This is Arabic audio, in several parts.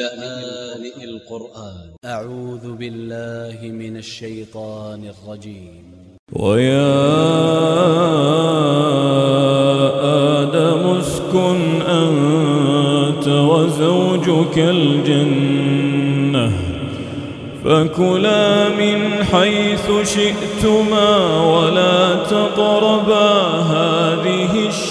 لآن القرآن. أ ع و ذ ب ا ل ل ه من ا ل ش ي ط ا ن ا ل ج ي م ويا آدم اسكن أنت وزوجك الجنة فكلا من حيث شئتما ولا تقربا هذه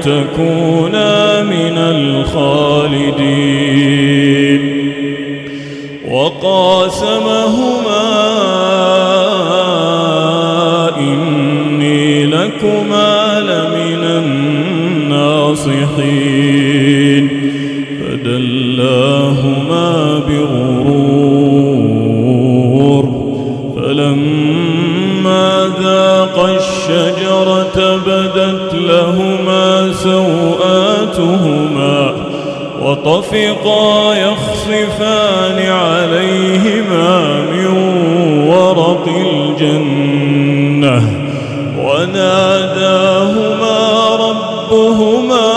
تكونا من الخالدين. وقاسمهما إني لكما لمن الناصحين. فدلاهما بغرور فلما الشجرة بدت لهما سوآتهما وطفقا يخصفان عليهما من ورق الجنة وناداهما ربهما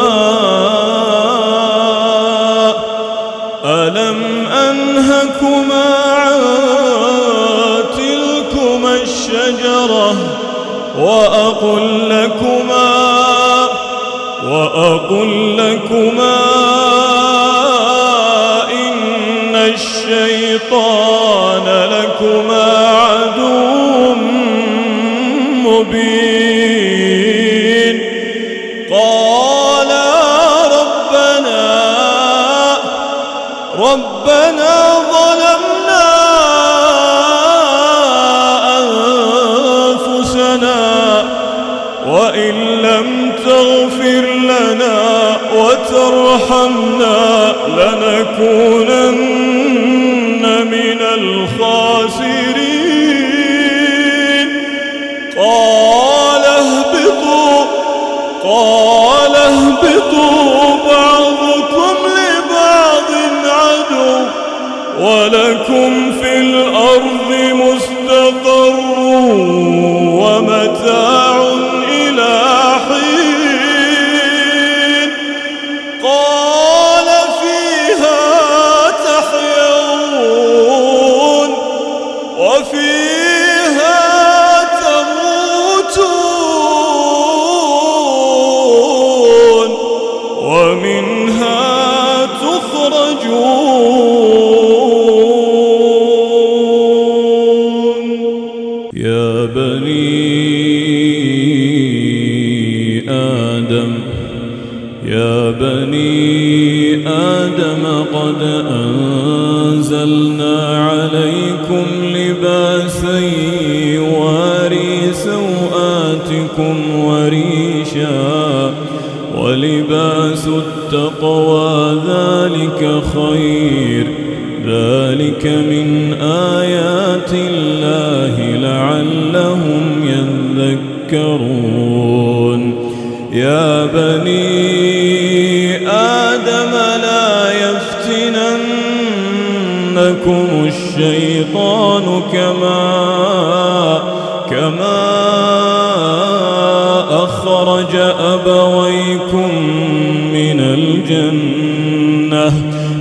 ألم أنهكما وأقل لكما وأقل لكما إن الشيطان لكما عدو مبين. قالا ربنا ربنا وإن لم تغفر لنا وترحمنا لنكونن من الخاسرين. قال اهبطوا قال اهبطوا بعضكم لبعض عدو ولكم في الأرض تخرجون يا بني آدم يا بني آدم قد أنزلنا عليكم لباسا يواري سوآتكم وريشا. ولباس التقوى ذلك خير. ذلك من آيات الله لعلهم يذكرون. يا بني آدم لا يفتننكم الشيطان كما كما أخرج أبويكم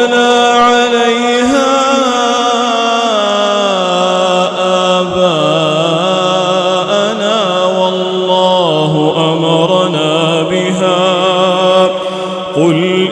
وجدنا عليها آباءنا والله أمرنا بها. قل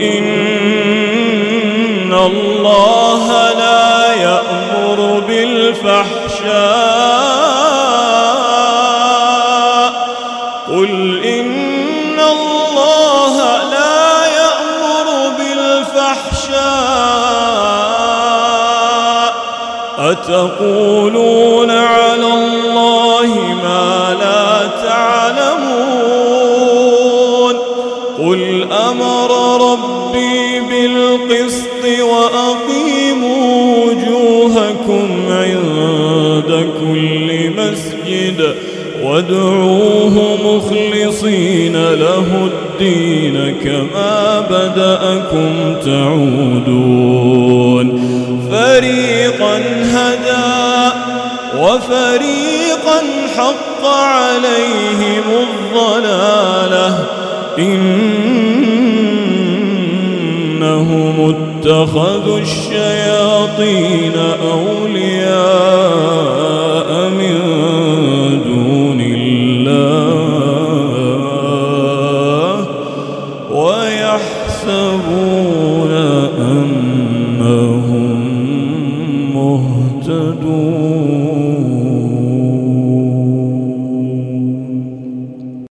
أتقولون على الله ما لا تعلمون قل أمر ربي بالقسط وأقيموا وجوهكم عند كل مسجد وادعوه مخلصين له الدين كما بدأكم تعودون. فريقا هدى وفريقا حق عليهم الضلالة. إنهم اتخذوا الشياطين أولياء. احتسبون